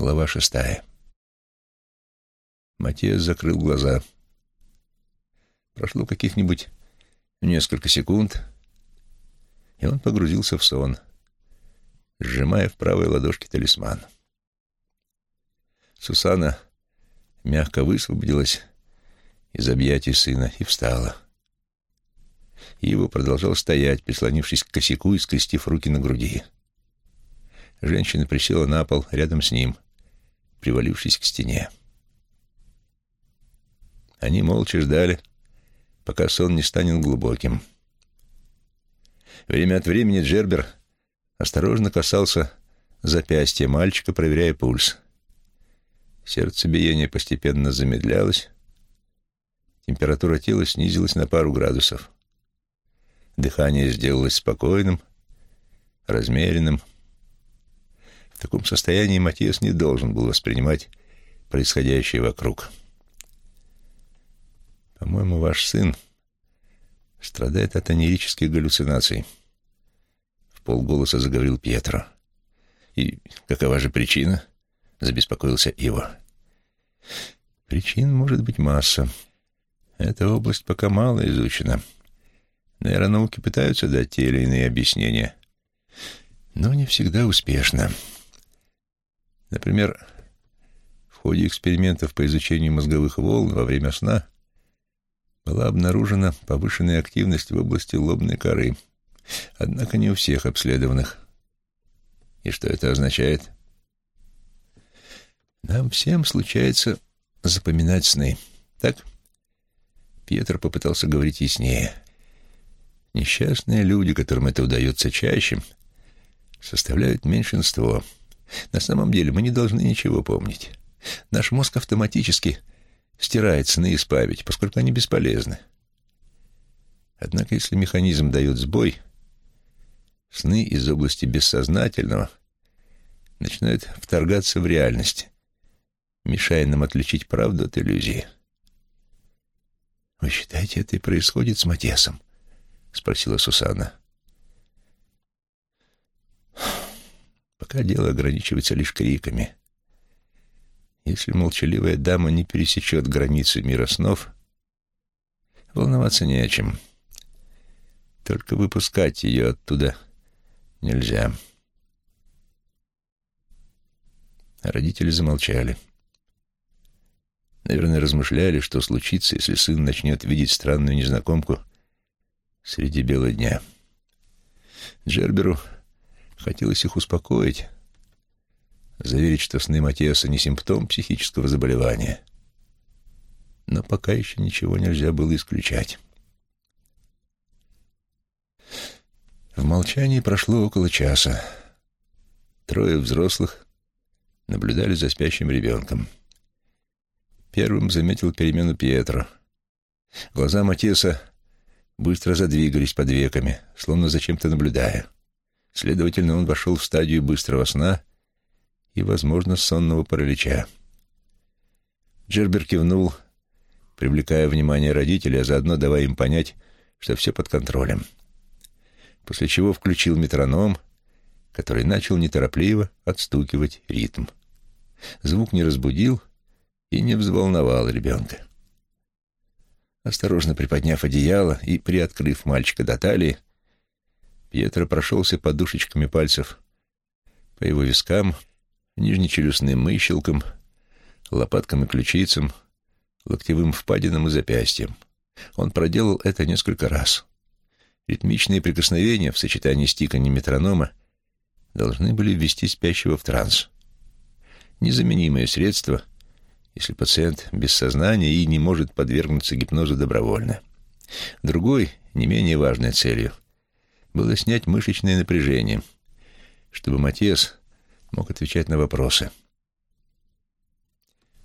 Глава шестая. Матиас закрыл глаза. Прошло каких-нибудь несколько секунд, и он погрузился в сон, сжимая в правой ладошке талисман. Сусана мягко высвободилась из объятий сына и встала. Его продолжал стоять, прислонившись к косяку и скрестив руки на груди. Женщина присела на пол рядом с ним, привалившись к стене. Они молча ждали, пока сон не станет глубоким. Время от времени Джербер осторожно касался запястья мальчика, проверяя пульс. Сердцебиение постепенно замедлялось, температура тела снизилась на пару градусов. Дыхание сделалось спокойным, размеренным. В таком состоянии Матиас не должен был воспринимать происходящее вокруг. «По-моему, ваш сын страдает от анерических галлюцинаций», — в полголоса заговорил Пьетро. «И какова же причина?» — забеспокоился Иво. «Причин может быть масса. Эта область пока мало изучена». Нейронауки пытаются дать те или иные объяснения, но не всегда успешно. Например, в ходе экспериментов по изучению мозговых волн во время сна была обнаружена повышенная активность в области лобной коры, однако не у всех обследованных. И что это означает? Нам всем случается запоминать сны, так? Пьетро попытался говорить яснее — Несчастные люди, которым это удается чаще, составляют меньшинство. На самом деле мы не должны ничего помнить. Наш мозг автоматически стирает сны из памяти, поскольку они бесполезны. Однако, если механизм дает сбой, сны из области бессознательного начинают вторгаться в реальность, мешая нам отличить правду от иллюзии. Вы считаете, это и происходит с Матесом? — спросила Сусанна. Пока дело ограничивается лишь криками. Если молчаливая дама не пересечет границы мира снов, волноваться не о чем. Только выпускать ее оттуда нельзя. Родители замолчали. Наверное, размышляли, что случится, если сын начнет видеть странную незнакомку среди бела дня. Джерберу хотелось их успокоить, заверить, что сны Матиаса не симптом психического заболевания. Но пока еще ничего нельзя было исключать. В молчании прошло около часа. Трое взрослых наблюдали за спящим ребенком. Первым заметил перемену Пьетро. Глаза Матиаса быстро задвигались под веками, словно за чем-то наблюдая. Следовательно, он вошел в стадию быстрого сна и, возможно, сонного паралича. Джербер кивнул, привлекая внимание родителей, а заодно давая им понять, что все под контролем. После чего включил метроном, который начал неторопливо отстукивать ритм. Звук не разбудил и не взволновал ребенка. Осторожно приподняв одеяло и приоткрыв мальчика до талии, Пьетро прошелся подушечками пальцев по его вискам, нижнечелюстным мыщелкам, лопаткам и ключицам, локтевым впадинам и запястьям. Он проделал это несколько раз. Ритмичные прикосновения в сочетании с тиканьем метронома должны были ввести спящего в транс. Незаменимое средство, если пациент без сознания и не может подвергнуться гипнозу добровольно. Другой, не менее важной целью, было снять мышечное напряжение, чтобы Матиас мог отвечать на вопросы.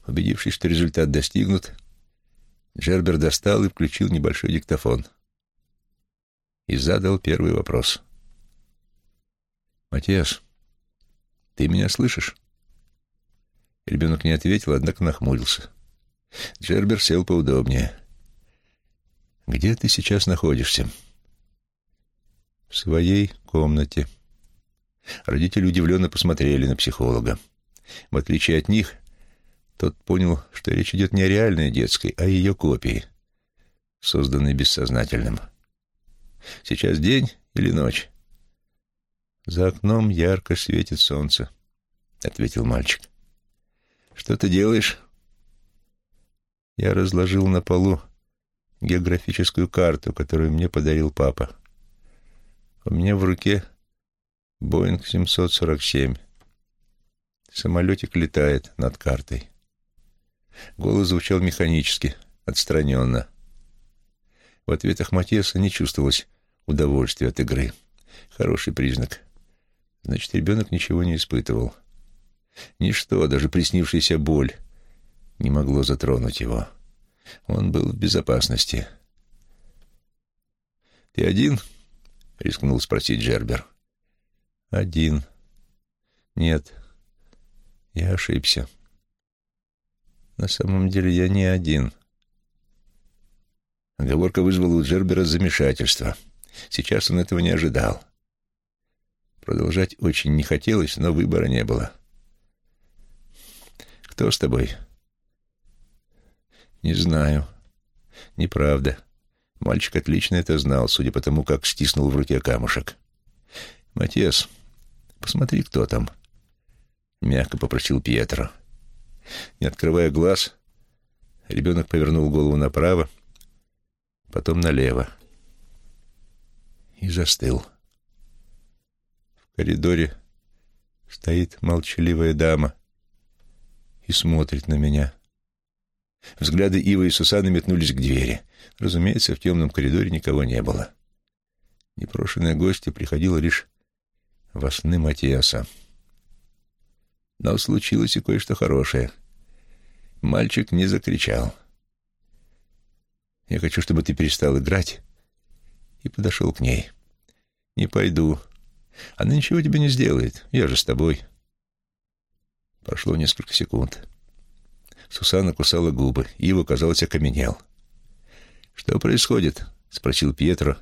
Убедившись, что результат достигнут, Джербер достал и включил небольшой диктофон и задал первый вопрос. «Матиас, ты меня слышишь?» Ребенок не ответил, однако нахмурился. Джербер сел поудобнее. «Где ты сейчас находишься?» «В своей комнате». Родители удивленно посмотрели на психолога. В отличие от них, тот понял, что речь идет не о реальной детской, а о ее копии, созданной бессознательным. Сейчас день или ночь? За окном ярко светит солнце, — ответил мальчик. Что ты делаешь? Я разложил на полу географическую карту, которую мне подарил папа. У меня в руке Боинг 747. Самолетик летает над картой. Голос звучал механически, отстраненно. В ответах Матеса не чувствовалось удовольствия от игры. Хороший признак. Значит, ребенок ничего не испытывал. Ничто, даже приснившаяся боль, не могло затронуть его. Он был в безопасности. «Ты один?» — рискнул спросить Джербер. «Один. Нет, я ошибся. На самом деле я не один». Оговорка вызвала у Джербера замешательство. Сейчас он этого не ожидал. Продолжать очень не хотелось, но выбора не было. «Кто с тобой?» «Не знаю. Неправда. Мальчик отлично это знал, судя по тому, как стиснул в руке камушек. «Матиас, посмотри, кто там», — мягко попросил Пьетро. Не открывая глаз, ребенок повернул голову направо, потом налево и застыл. В коридоре стоит молчаливая дама и смотрит на меня. Взгляды Ивы и Сусаны метнулись к двери. Разумеется, в темном коридоре никого не было. Непрошенная гостья приходила лишь во сны Матиаса. Но случилось и кое-что хорошее. Мальчик не закричал. «Я хочу, чтобы ты перестал играть» и подошел к ней. «Не пойду. Она ничего тебе не сделает. Я же с тобой». Прошло несколько секунд. Сусанна кусала губы. Ива, казалось, окаменел. «Что происходит?» — спросил Пьетро,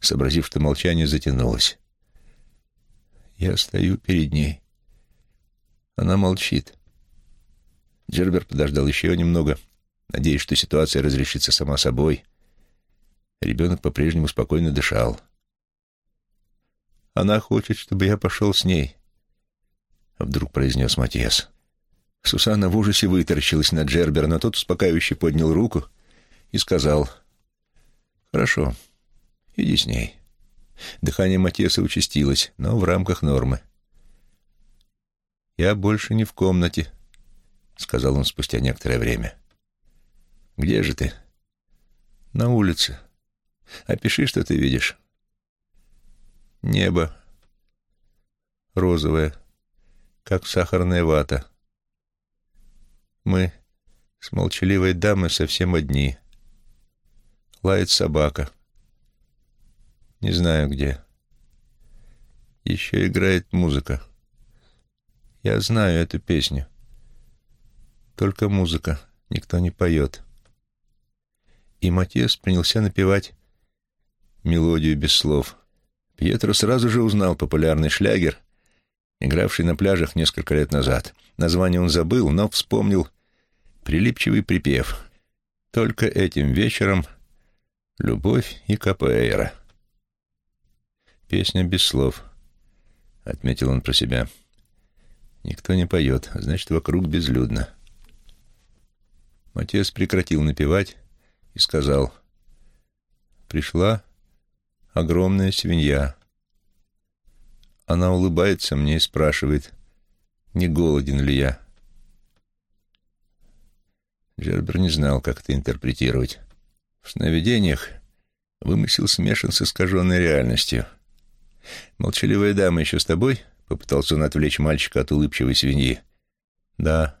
сообразив, что молчание затянулось. «Я стою перед ней. Она молчит». Джербер подождал еще немного, надеясь, что ситуация разрешится сама собой. Ребенок по-прежнему спокойно дышал. «Она хочет, чтобы я пошел с ней», — вдруг произнес Матиас. Сусанна в ужасе вытаращилась на Джербера, но тот успокаивающе поднял руку и сказал, «Хорошо, иди с ней». Дыхание Матеса участилось, но в рамках нормы. «Я больше не в комнате», — сказал он спустя некоторое время. «Где же ты?» «На улице. Опиши, что ты видишь». «Небо. Розовое, как сахарная вата. Мы с молчаливой дамой совсем одни. Лает собака. Не знаю где. Еще играет музыка. Я знаю эту песню. Только музыка, никто не поет. И Матиас принялся напевать мелодию без слов. Пьетро сразу же узнал популярный шлягер — игравший на пляжах несколько лет назад. Название он забыл, но вспомнил прилипчивый припев. Только этим вечером любовь и капоэйра. Песня без слов, — отметил он про себя. Никто не поет, значит, вокруг безлюдно. Матес прекратил напевать и сказал, «Пришла огромная свинья». Она улыбается мне и спрашивает, не голоден ли я. Джербер не знал, как это интерпретировать. В сновидениях вымысел смешан с искаженной реальностью. «Молчаливая дама еще с тобой?» — попытался он отвлечь мальчика от улыбчивой свиньи. «Да.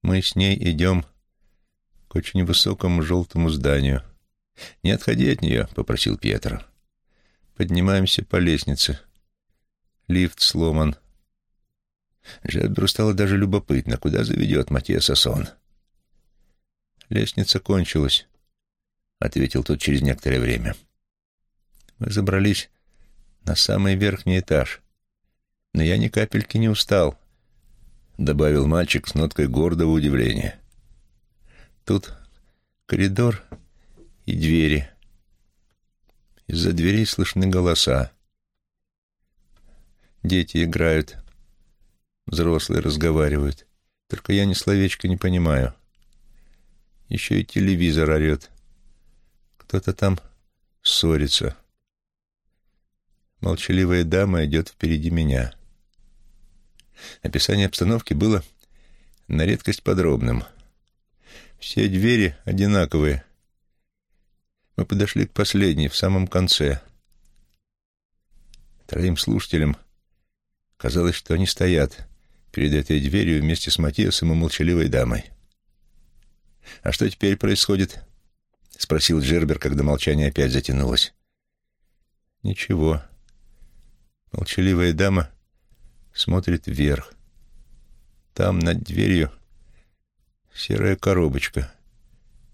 Мы с ней идем к очень высокому желтому зданию. Не отходи от нее», — попросил Пьетро. «Поднимаемся по лестнице. Лифт сломан. Джедберу стало даже любопытно, куда заведет Матьеса сон. «Лестница кончилась», — ответил тот через некоторое время. «Мы забрались на самый верхний этаж, но я ни капельки не устал. добавил мальчик с ноткой гордого удивления. Тут коридор и двери. Из-за дверей слышны голоса. Дети играют, взрослые разговаривают. Только я ни словечко не понимаю. Еще и телевизор орет. Кто-то там ссорится. Молчаливая дама идет впереди меня. Описание обстановки было на редкость подробным. Все двери одинаковые. Мы подошли к последней, в самом конце. Троим слушателям казалось, что они стоят перед этой дверью вместе с Матиасом и молчаливой дамой. «А что теперь происходит?» — спросил Джербер, когда молчание опять затянулось. «Ничего». Молчаливая дама смотрит вверх. Там, над дверью, серая коробочка,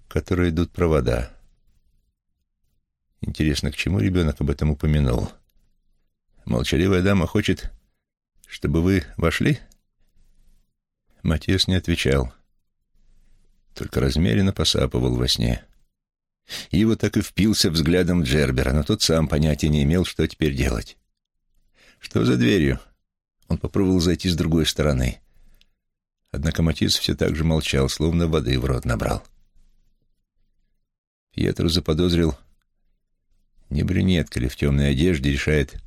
в которой идут провода. Интересно, к чему ребенок об этом упомянул? Молчаливая дама хочет, чтобы вы вошли? Матиас не отвечал, только размеренно посапывал во сне. Его так и впился взглядом Джербера, но тот сам понятия не имел, что теперь делать. «Что за дверью?» Он попробовал зайти с другой стороны. Однако Матис все так же молчал, словно воды в рот набрал. Пьетро заподозрил, не брюнетка ли в темной одежде решает,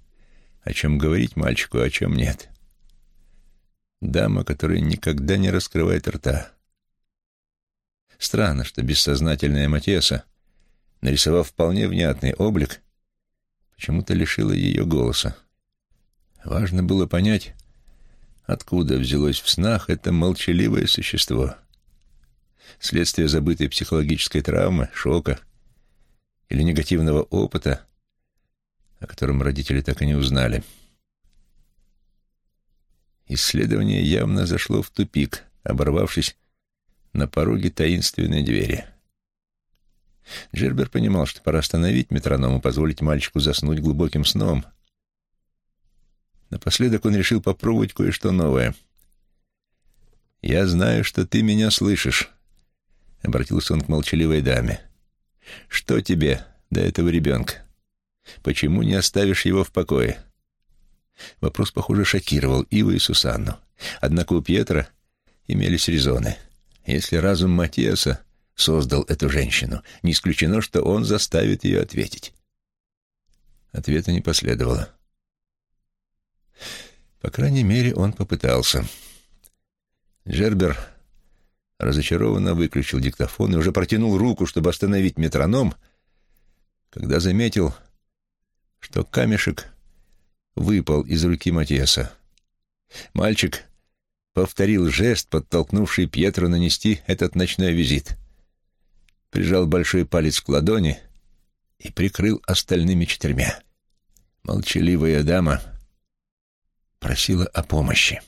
о чем говорить мальчику, а о чем нет. Дама, которая никогда не раскрывает рта. Странно, что бессознательная Матеса, нарисовав вполне внятный облик, почему-то лишила ее голоса. Важно было понять, откуда взялось в снах это молчаливое существо. Следствие забытой психологической травмы, шока или негативного опыта, о котором родители так и не узнали. Исследование явно зашло в тупик, оборвавшись на пороге таинственной двери. Джербер понимал, что пора остановить метроном и позволить мальчику заснуть глубоким сном. Напоследок он решил попробовать кое-что новое. «Я знаю, что ты меня слышишь», — обратился он к молчаливой даме. «Что тебе до этого ребенка? Почему не оставишь его в покое?» Вопрос, похоже, шокировал Иву и Сусанну. Однако у Пьетра имелись резоны. Если разум Матиаса создал эту женщину, не исключено, что он заставит ее ответить. Ответа не последовало. По крайней мере, он попытался. Джербер разочарованно выключил диктофон и уже протянул руку, чтобы остановить метроном, когда заметил, что камешек выпал из руки Матиаса. Мальчик повторил жест, подтолкнувший Пьетро нанести этот ночной визит. Прижал большой палец к ладони и прикрыл остальными четырьмя. Молчаливая дама просила о помощи.